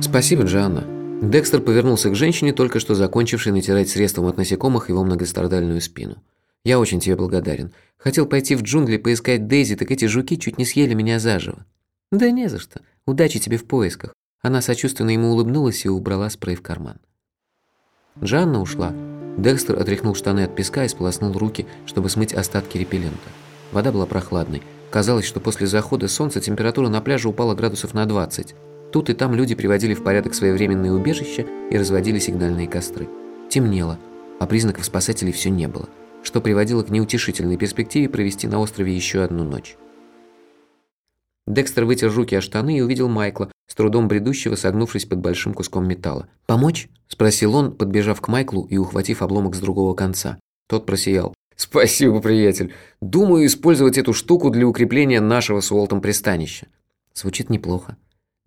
«Спасибо, Джоанна». Декстер повернулся к женщине, только что закончившей натирать средством от насекомых его многострадальную спину. «Я очень тебе благодарен. Хотел пойти в джунгли поискать Дейзи, так эти жуки чуть не съели меня заживо». «Да не за что. Удачи тебе в поисках». Она сочувственно ему улыбнулась и убрала спрей в карман. Джанна ушла. Декстер отряхнул штаны от песка и сполоснул руки, чтобы смыть остатки репеллента. Вода была прохладной. Казалось, что после захода солнца температура на пляже упала градусов на 20. Тут и там люди приводили в порядок своевременные убежища и разводили сигнальные костры. Темнело, а признаков спасателей все не было, что приводило к неутешительной перспективе провести на острове еще одну ночь. Декстер вытер руки о штаны и увидел Майкла, с трудом бредущего, согнувшись под большим куском металла. «Помочь?» – спросил он, подбежав к Майклу и ухватив обломок с другого конца. Тот просиял. «Спасибо, приятель. Думаю использовать эту штуку для укрепления нашего с Уолтом пристанища». Звучит неплохо.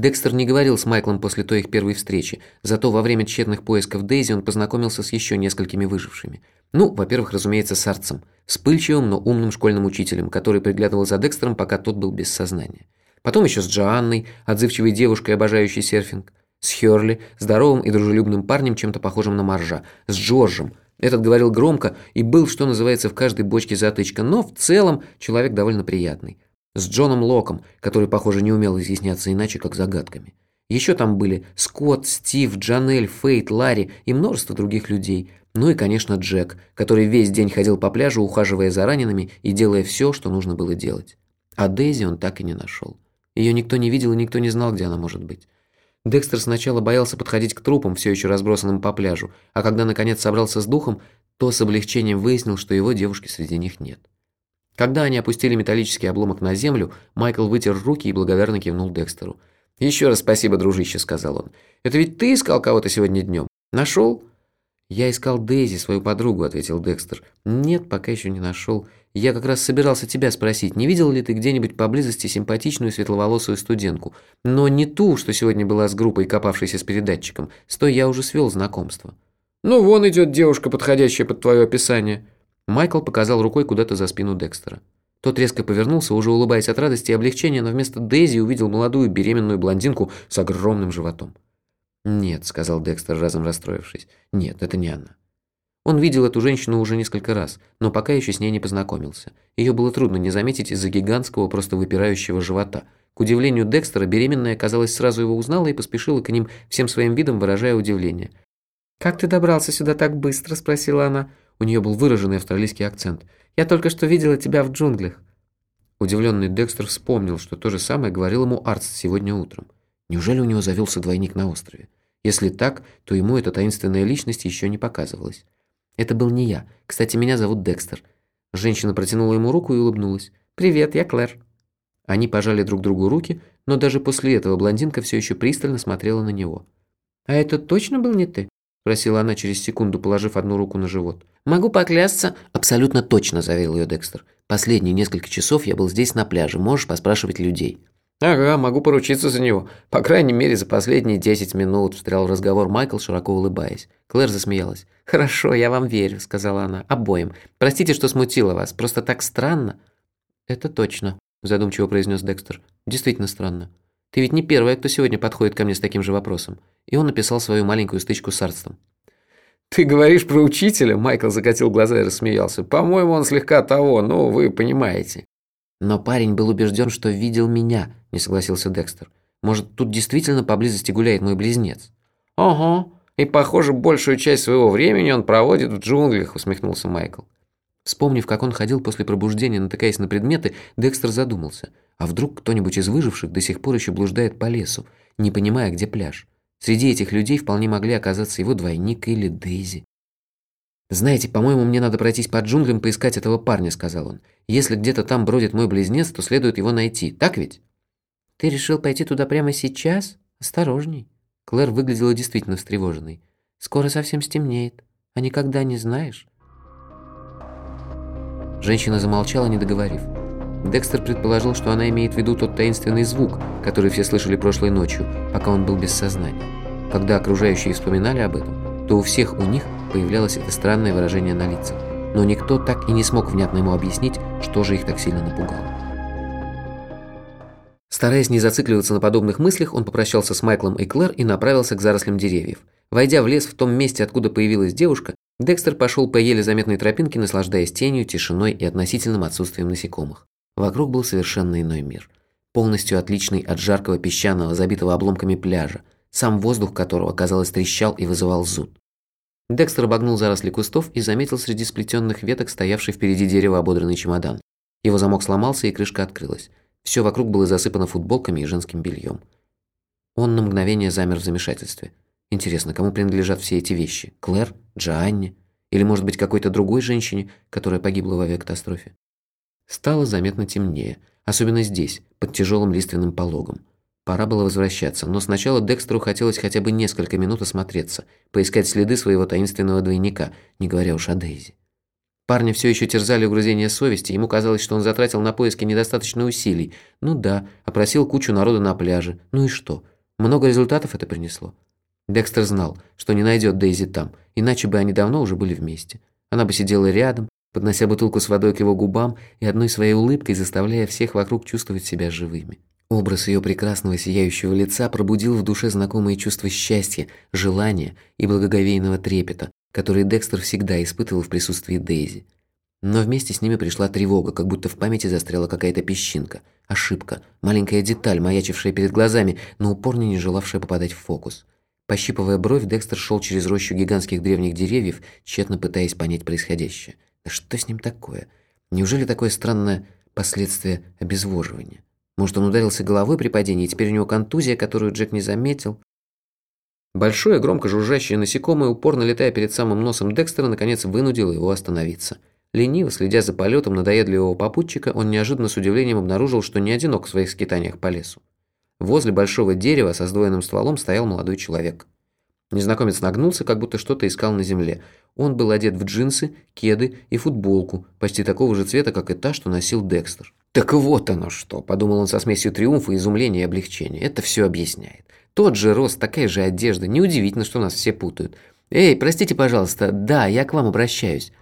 Декстер не говорил с Майклом после той их первой встречи, зато во время тщетных поисков Дейзи он познакомился с еще несколькими выжившими. Ну, во-первых, разумеется, с Арцем, вспыльчивым, но умным школьным учителем, который приглядывал за Декстером, пока тот был без сознания. Потом еще с Джоанной, отзывчивой девушкой, обожающей серфинг. С Херли, здоровым и дружелюбным парнем, чем-то похожим на Маржа. С Джорджем. Этот говорил громко и был, что называется, в каждой бочке затычка, но в целом человек довольно приятный. С Джоном Локом, который, похоже, не умел изъясняться иначе, как загадками. Еще там были Скотт, Стив, Джанель, Фейт, Ларри и множество других людей. Ну и, конечно, Джек, который весь день ходил по пляжу, ухаживая за ранеными и делая все, что нужно было делать. А Дейзи он так и не нашел. Ее никто не видел и никто не знал, где она может быть. Декстер сначала боялся подходить к трупам, все еще разбросанным по пляжу, а когда наконец собрался с духом, то с облегчением выяснил, что его девушки среди них нет. Когда они опустили металлический обломок на землю, Майкл вытер руки и благодарно кивнул Декстеру. «Еще раз спасибо, дружище», — сказал он. «Это ведь ты искал кого-то сегодня днем? Нашел?» «Я искал Дейзи, свою подругу», — ответил Декстер. «Нет, пока еще не нашел. Я как раз собирался тебя спросить, не видел ли ты где-нибудь поблизости симпатичную светловолосую студентку? Но не ту, что сегодня была с группой, копавшейся с передатчиком. С той я уже свел знакомство». «Ну, вон идет девушка, подходящая под твое описание». Майкл показал рукой куда-то за спину Декстера. Тот резко повернулся, уже улыбаясь от радости и облегчения, но вместо Дейзи увидел молодую беременную блондинку с огромным животом. «Нет», — сказал Декстер, разом расстроившись. «Нет, это не она». Он видел эту женщину уже несколько раз, но пока еще с ней не познакомился. Ее было трудно не заметить из-за гигантского, просто выпирающего живота. К удивлению Декстера, беременная, казалось, сразу его узнала и поспешила к ним, всем своим видом выражая удивление. «Как ты добрался сюда так быстро?» – спросила она. У нее был выраженный австралийский акцент. «Я только что видела тебя в джунглях». Удивленный Декстер вспомнил, что то же самое говорил ему Арц сегодня утром. Неужели у него завелся двойник на острове? Если так, то ему эта таинственная личность еще не показывалась. Это был не я. Кстати, меня зовут Декстер. Женщина протянула ему руку и улыбнулась. «Привет, я Клэр». Они пожали друг другу руки, но даже после этого блондинка все еще пристально смотрела на него. «А это точно был не ты?» – спросила она через секунду, положив одну руку на живот. «Могу поклясться». «Абсолютно точно», – заверил ее Декстер. «Последние несколько часов я был здесь на пляже. Можешь поспрашивать людей». «Ага, могу поручиться за него. По крайней мере, за последние десять минут», – встрял разговор Майкл, широко улыбаясь. Клэр засмеялась. «Хорошо, я вам верю», – сказала она. «Обоим. Простите, что смутила вас. Просто так странно». «Это точно», – задумчиво произнес Декстер. «Действительно странно. Ты ведь не первая, кто сегодня подходит ко мне с таким же вопросом». И он написал свою маленькую стычку с Арстом. «Ты говоришь про учителя?» Майкл закатил глаза и рассмеялся. «По-моему, он слегка того, ну, вы понимаете». «Но парень был убежден, что видел меня», – не согласился Декстер. «Может, тут действительно поблизости гуляет мой близнец?» «Ага, и, похоже, большую часть своего времени он проводит в джунглях», – усмехнулся Майкл. Вспомнив, как он ходил после пробуждения, натыкаясь на предметы, Декстер задумался. А вдруг кто-нибудь из выживших до сих пор еще блуждает по лесу, не понимая, где пляж? Среди этих людей вполне могли оказаться его двойник или Дейзи. «Знаете, по-моему, мне надо пройтись по джунглям поискать этого парня», — сказал он. «Если где-то там бродит мой близнец, то следует его найти. Так ведь?» «Ты решил пойти туда прямо сейчас? Осторожней». Клэр выглядела действительно встревоженной. «Скоро совсем стемнеет. А никогда не знаешь». Женщина замолчала, не договорив. Декстер предположил, что она имеет в виду тот таинственный звук, который все слышали прошлой ночью, пока он был без сознания. Когда окружающие вспоминали об этом, то у всех у них появлялось это странное выражение на лицах. Но никто так и не смог внятно ему объяснить, что же их так сильно напугало. Стараясь не зацикливаться на подобных мыслях, он попрощался с Майклом и Клэр и направился к зарослям деревьев. Войдя в лес в том месте, откуда появилась девушка, Декстер пошел по еле заметной тропинке, наслаждаясь тенью, тишиной и относительным отсутствием насекомых. Вокруг был совершенно иной мир. Полностью отличный от жаркого песчаного, забитого обломками пляжа, сам воздух которого, казалось, трещал и вызывал зуд. Декстер обогнул заросли кустов и заметил среди сплетенных веток стоявший впереди дерева ободранный чемодан. Его замок сломался, и крышка открылась. Все вокруг было засыпано футболками и женским бельем. Он на мгновение замер в замешательстве. Интересно, кому принадлежат все эти вещи? Клэр? Джоанне? Или, может быть, какой-то другой женщине, которая погибла в авиакатастрофе? Стало заметно темнее, особенно здесь, под тяжелым лиственным пологом. Пора было возвращаться, но сначала Декстеру хотелось хотя бы несколько минут осмотреться, поискать следы своего таинственного двойника, не говоря уж о Дейзи. Парня все еще терзали угрызения совести, ему казалось, что он затратил на поиски недостаточно усилий. Ну да, опросил кучу народа на пляже. Ну и что? Много результатов это принесло. Декстер знал, что не найдет Дейзи там, иначе бы они давно уже были вместе. Она бы сидела рядом, поднося бутылку с водой к его губам и одной своей улыбкой заставляя всех вокруг чувствовать себя живыми. Образ ее прекрасного сияющего лица пробудил в душе знакомые чувства счастья, желания и благоговейного трепета, которые Декстер всегда испытывал в присутствии Дейзи. Но вместе с ними пришла тревога, как будто в памяти застряла какая-то песчинка, ошибка, маленькая деталь, маячившая перед глазами, но упорно не желавшая попадать в фокус. Пощипывая бровь, Декстер шел через рощу гигантских древних деревьев, тщетно пытаясь понять происходящее. Да что с ним такое? Неужели такое странное последствие обезвоживания? Может, он ударился головой при падении, и теперь у него контузия, которую Джек не заметил? Большое, громко жужжащее насекомое, упорно летая перед самым носом Декстера, наконец вынудило его остановиться. Лениво, следя за полетом надоедливого попутчика, он неожиданно с удивлением обнаружил, что не одинок в своих скитаниях по лесу. Возле большого дерева со сдвоенным стволом стоял молодой человек. Незнакомец нагнулся, как будто что-то искал на земле. Он был одет в джинсы, кеды и футболку, почти такого же цвета, как и та, что носил Декстер. «Так вот оно что», – подумал он со смесью триумфа, изумления и облегчения. «Это все объясняет. Тот же рост, такая же одежда. Неудивительно, что нас все путают. Эй, простите, пожалуйста, да, я к вам обращаюсь.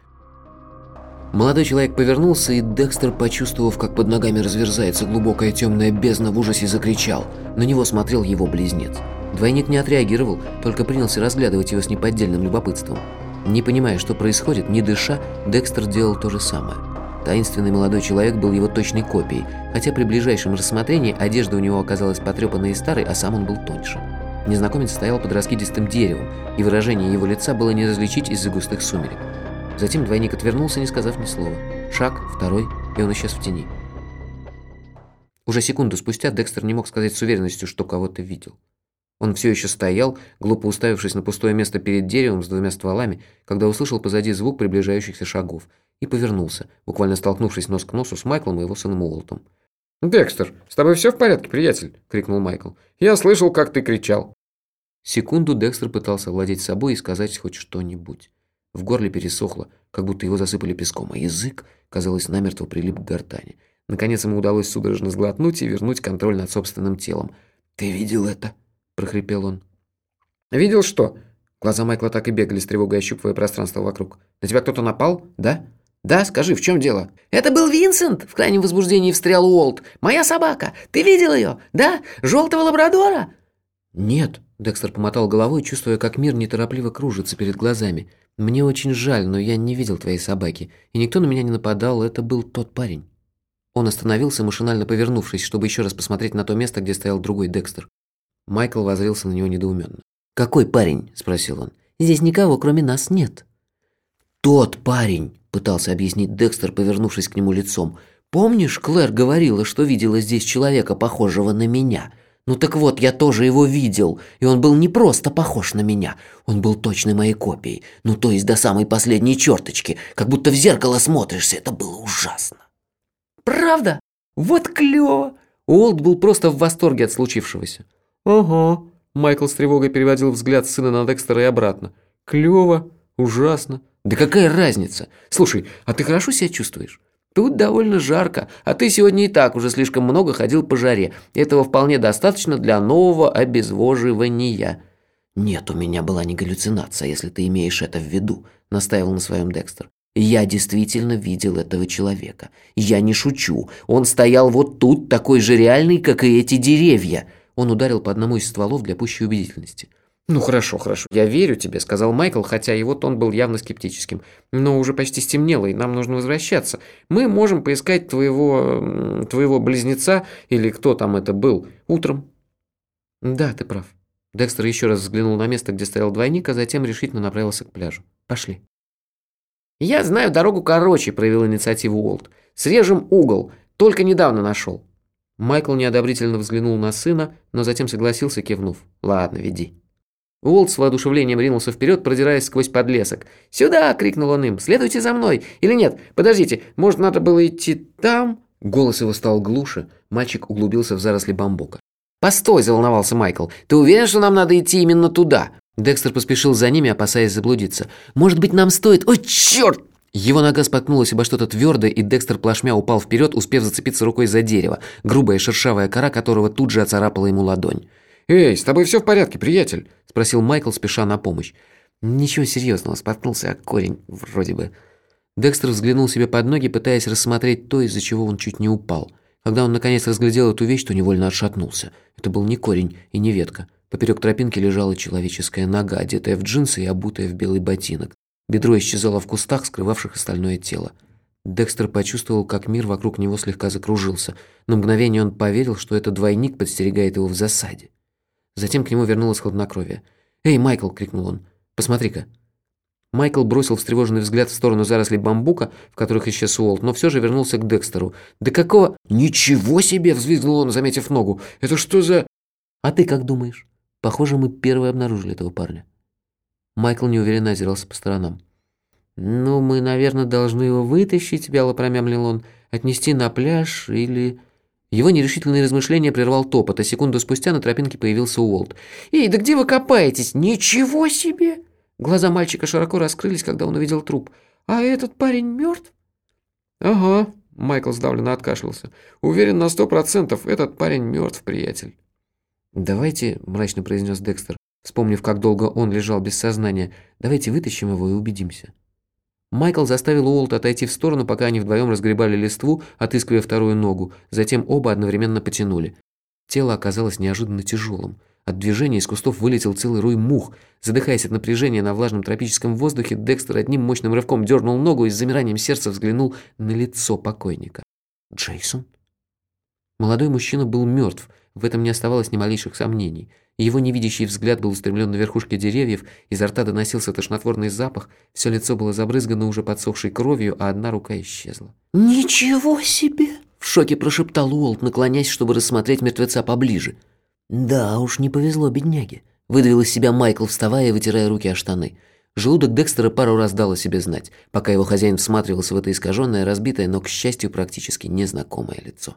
Молодой человек повернулся, и Декстер, почувствовав, как под ногами разверзается глубокая темная бездна, в ужасе закричал. На него смотрел его близнец. Двойник не отреагировал, только принялся разглядывать его с неподдельным любопытством. Не понимая, что происходит, не дыша, Декстер делал то же самое. Таинственный молодой человек был его точной копией, хотя при ближайшем рассмотрении одежда у него оказалась потрепанной и старой, а сам он был тоньше. Незнакомец стоял под раскидистым деревом, и выражение его лица было не различить из-за густых сумерек. Затем двойник отвернулся, не сказав ни слова. Шаг, второй, и он исчез в тени. Уже секунду спустя Декстер не мог сказать с уверенностью, что кого-то видел. Он все еще стоял, глупо уставившись на пустое место перед деревом с двумя стволами, когда услышал позади звук приближающихся шагов – и повернулся, буквально столкнувшись нос к носу с Майклом и его сыном Уолтом. «Декстер, с тобой все в порядке, приятель?» – крикнул Майкл. «Я слышал, как ты кричал». Секунду Декстер пытался владеть собой и сказать хоть что-нибудь. В горле пересохло, как будто его засыпали песком, а язык, казалось, намертво прилип к гортани. Наконец ему удалось судорожно сглотнуть и вернуть контроль над собственным телом. «Ты видел это?» – прохрипел он. «Видел что?» Глаза Майкла так и бегали с тревогой, ощупывая пространство вокруг. «На тебя кто-то напал? Да?» «Да, скажи, в чем дело?» «Это был Винсент!» – в крайнем возбуждении встрял Уолт. «Моя собака! Ты видел ее? Да? Желтого лабрадора?» «Нет», – Декстер помотал головой, чувствуя, как мир неторопливо кружится перед глазами. «Мне очень жаль, но я не видел твоей собаки, и никто на меня не нападал, это был тот парень». Он остановился, машинально повернувшись, чтобы еще раз посмотреть на то место, где стоял другой Декстер. Майкл возрился на него недоуменно. «Какой парень?» – спросил он. «Здесь никого, кроме нас, нет». «Тот парень!» – пытался объяснить Декстер, повернувшись к нему лицом. «Помнишь, Клэр говорила, что видела здесь человека, похожего на меня? Ну так вот, я тоже его видел, и он был не просто похож на меня, он был точной моей копией, ну то есть до самой последней черточки, как будто в зеркало смотришься, это было ужасно». «Правда? Вот клево!» Уолт был просто в восторге от случившегося. «Ага», – Майкл с тревогой переводил взгляд сына на Декстера и обратно. «Клево, ужасно». Да какая разница? Слушай, а ты хорошо себя чувствуешь? Тут довольно жарко, а ты сегодня и так уже слишком много ходил по жаре. Этого вполне достаточно для нового обезвоживания. Нет, у меня была не галлюцинация, если ты имеешь это в виду, настаивал на своем Декстер. Я действительно видел этого человека. Я не шучу. Он стоял вот тут, такой же реальный, как и эти деревья. Он ударил по одному из стволов для пущей убедительности. «Ну хорошо, хорошо, я верю тебе», — сказал Майкл, хотя его тон был явно скептическим. «Но уже почти стемнело, и нам нужно возвращаться. Мы можем поискать твоего... твоего близнеца, или кто там это был, утром». «Да, ты прав». Декстер еще раз взглянул на место, где стоял двойник, а затем решительно направился к пляжу. «Пошли». «Я знаю дорогу короче», — проявил инициативу Уолт. «Срежем угол. Только недавно нашел». Майкл неодобрительно взглянул на сына, но затем согласился, кивнув. «Ладно, веди». Уолт с воодушевлением ринулся вперед, продираясь сквозь подлесок. «Сюда!» – крикнул он им. «Следуйте за мной! Или нет, подождите, может, надо было идти там?» Голос его стал глуше, мальчик углубился в заросли бамбука. «Постой!» – заволновался Майкл. «Ты уверен, что нам надо идти именно туда?» Декстер поспешил за ними, опасаясь заблудиться. «Может быть, нам стоит...» «Ой, черт!» Его нога споткнулась обо что-то твердое, и Декстер плашмя упал вперед, успев зацепиться рукой за дерево, грубая шершавая кора которого тут же оцарапала ему ладонь. «Эй, с тобой все в порядке, приятель?» – спросил Майкл, спеша на помощь. «Ничего серьезного, споткнулся о корень, вроде бы». Декстер взглянул себе под ноги, пытаясь рассмотреть то, из-за чего он чуть не упал. Когда он наконец разглядел эту вещь, то невольно отшатнулся. Это был не корень и не ветка. Поперек тропинки лежала человеческая нога, одетая в джинсы и обутая в белый ботинок. Бедро исчезало в кустах, скрывавших остальное тело. Декстер почувствовал, как мир вокруг него слегка закружился. На мгновение он поверил, что это двойник подстерегает его в засаде. Затем к нему вернулось хладнокровие. «Эй, Майкл!» – крикнул он. «Посмотри-ка!» Майкл бросил встревоженный взгляд в сторону зарослей бамбука, в которых исчез Уолт, но все же вернулся к Декстеру. «Да какого...» «Ничего себе!» – взвизгнул он, заметив ногу. «Это что за...» «А ты как думаешь? Похоже, мы первые обнаружили этого парня». Майкл неуверенно озирался по сторонам. «Ну, мы, наверное, должны его вытащить», – вяло промямлил он, – «отнести на пляж или...» Его нерешительные размышления прервал топот, а секунду спустя на тропинке появился Уолт. «Эй, да где вы копаетесь? Ничего себе!» Глаза мальчика широко раскрылись, когда он увидел труп. «А этот парень мертв?» «Ага», — Майкл сдавленно откашлялся. «Уверен на сто процентов, этот парень мертв, приятель». «Давайте», — мрачно произнес Декстер, вспомнив, как долго он лежал без сознания, «давайте вытащим его и убедимся». Майкл заставил Уолта отойти в сторону, пока они вдвоем разгребали листву, отыскивая вторую ногу. Затем оба одновременно потянули. Тело оказалось неожиданно тяжелым. От движения из кустов вылетел целый рой мух. Задыхаясь от напряжения на влажном тропическом воздухе, Декстер одним мощным рывком дернул ногу и с замиранием сердца взглянул на лицо покойника. «Джейсон?» Молодой мужчина был мертв, в этом не оставалось ни малейших сомнений. Его невидящий взгляд был устремлен на верхушки деревьев, изо рта доносился тошнотворный запах, все лицо было забрызгано уже подсохшей кровью, а одна рука исчезла. «Ничего себе!» – в шоке прошептал Уолт, наклоняясь, чтобы рассмотреть мертвеца поближе. «Да уж, не повезло бедняге», – выдавил из себя Майкл, вставая и вытирая руки о штаны. Желудок Декстера пару раз дал о себе знать, пока его хозяин всматривался в это искаженное, разбитое, но, к счастью, практически незнакомое лицо.